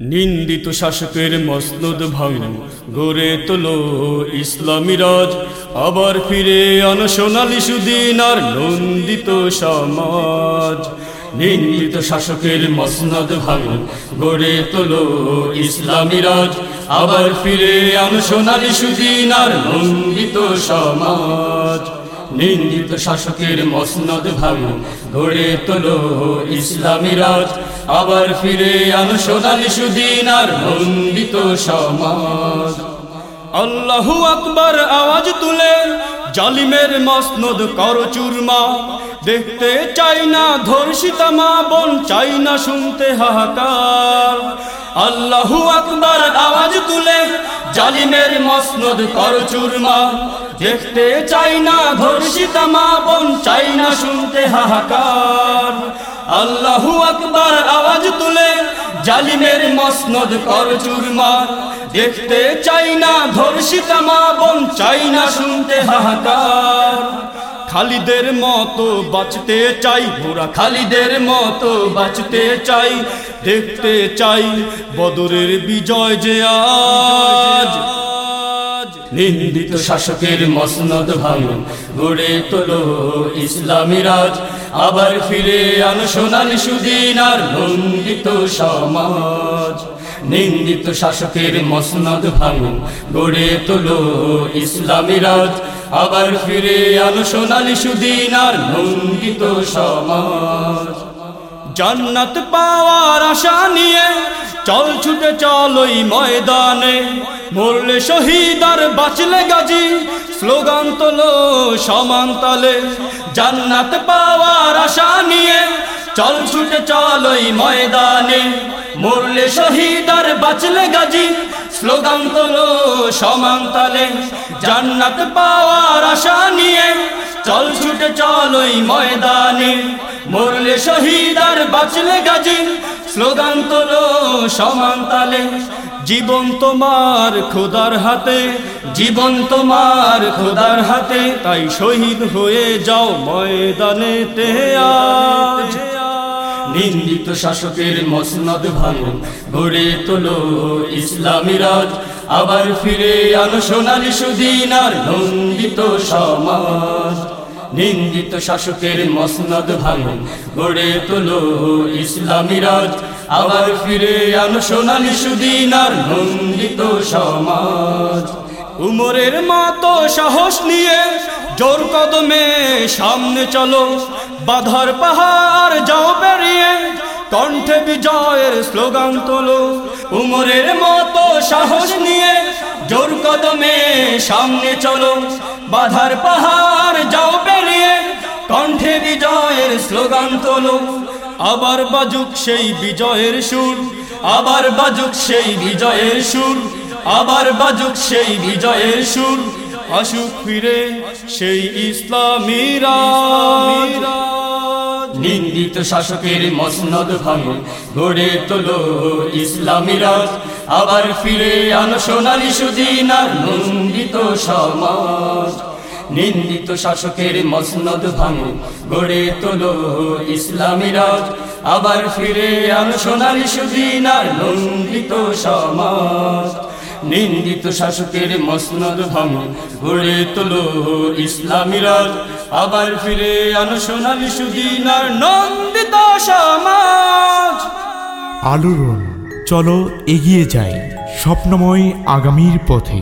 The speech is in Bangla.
নিন্দিত শাসকের মসনদ ভাঙ গড়ে তোলো ইসলামী রাজ। আবার ফিরে আনো সোনালি সুদিন আর নন্দিত সমাজ। নিন্দিত শাসকের মসনদ ভাঙ গড়ে তোলো ইসলামী রাজ। আবার ফিরে আনো সোনালি সুদিন আর নন্দিত সমাজ। নিন্দিত শাসকের মসনদ ভাঙ, গড়ে তোলো ইসলামী রাজ। আবার ফিরে আনো সোনালি সুদিন আর নন্দিত সমাজ। আল্লাহু আকবার আওয়াজ তুলে, জালিমের মসনদ কর চুরমা। দেখতে চাই না ধর্ষিতা মা, বোন চাই না শুনতে হাহাকার। আল্লাহু আকবার আওয়াজ তুলে জালিমের মসনদ কর চুরমা। দেখতে চাই না ধর্ষিতা মা বোন, চাই না শুনতে হাহাকার। আল্লাহু আকবার আওয়াজ তুলে, জালিমের মসনদ কর চুরমার দেখতে চাই না ধর্ষিতা মা বোন, চাই না শুনতে হাহাকার। খালিদের মতো বাঁচতে চাই পুরা খালিদের মতো বাঁচতে চাই। দেখতে চাই বদরের বিজয় যে আজ। নিন্দিত শাসকের মসনদ ভাঙ, গড়ে তোলো ইসলামী রাজ। আবার ফিরে আনো সোনালি সুদিন আর নন্দিত সমাজ। নিন্দিত শাসকের মসনদ ভাঙ, গড়ে তোলো ইসলামী রাজ। আবার ফিরে আনো সোনালি সুদিন আর নন্দিত সমাজ। জান্নাত পাওয়ার আশা নিয়ে চল ছুটে চল ওই ময়দানে। মরলে শহীদ আর বাঁচলে গাজী, স্লোগান তোলো সমান তালে। জান্নাত পাওয়ার আশা নিয়ে চল ছুটে চল ওই ময়দানে। মরলে শহীদ আর বাঁচলে গাজী, স্লোগান তোলো সমান তালে। জান্নাত পাওয়ার আশা নিয়ে চল ছুটে চল ওই ময়দানে। মরলে শহীদ আর বাঁচলে গাজী স্লোগান তোলো সমান তালে। জীবন তোমার খোদার হাতে, জীবন তোমার খোদার হাতে, তাই শহীদ হয়ে যাও ময়দানেতে আজ নিন্দিত শাসকের মসনদ ভাঙ গড়ে তোলো ইসলামী রাজ। আবার ফিরে আনো সোনালি সুদিন আর নন্দিত সমাজ। নিন্দিত শাসকের মসনদ ভাঙ। গড়ে তোলো ইসলামী রাজ। আবার ফিরে আনো সোনালি সুদিন আর নন্দিত সমাজ। উমরের মতো সাহস নিয়ে জোর কদমে সামনে চলো। বাধার পাহাড় যাও পেরিয়ে, কণ্ঠে বিজয়ের স্লোগান তোলো। উমরের মতো সাহস নিয়ে জোর কদমে সামনে চলো। বাধার পাহাড়, যাও পেরিয়ে কণ্ঠে বিজয়ের স্লোগান তোলো। আবার বাজুক সেই বিজয়ের সুর। আবার বাজুক সেই বিজয়ের সুর। আবার বাজুক সেই বিজয়ের সুর। আসুক ফিরে সেই ইসলামীরা নিন্দিত শাসকের মসনদ ভাঙ, গড়ে তোলো ইসলামী রাজ। আবার ফিরে আনো সোনালি সুদিন আর নন্দিত সমাজ। নিন্দিত শাসকের মসনদ ভাঙ, গড়ে তোলো ইসলামী রাজ। আবার ফিরে আনো সোনালি সুদিন আর নন্দিত সমাজ। নিন্দিত শাসকের মসনদ ভাঙ, গড়ে তোলো ইসলামী রাজ। আবার ফিরে আনো সোনালি সুদিন আর নন্দিত সমাজ। আলোড়ন, চলো এগিয়ে যাই স্বপ্নময় আগামীর পথে।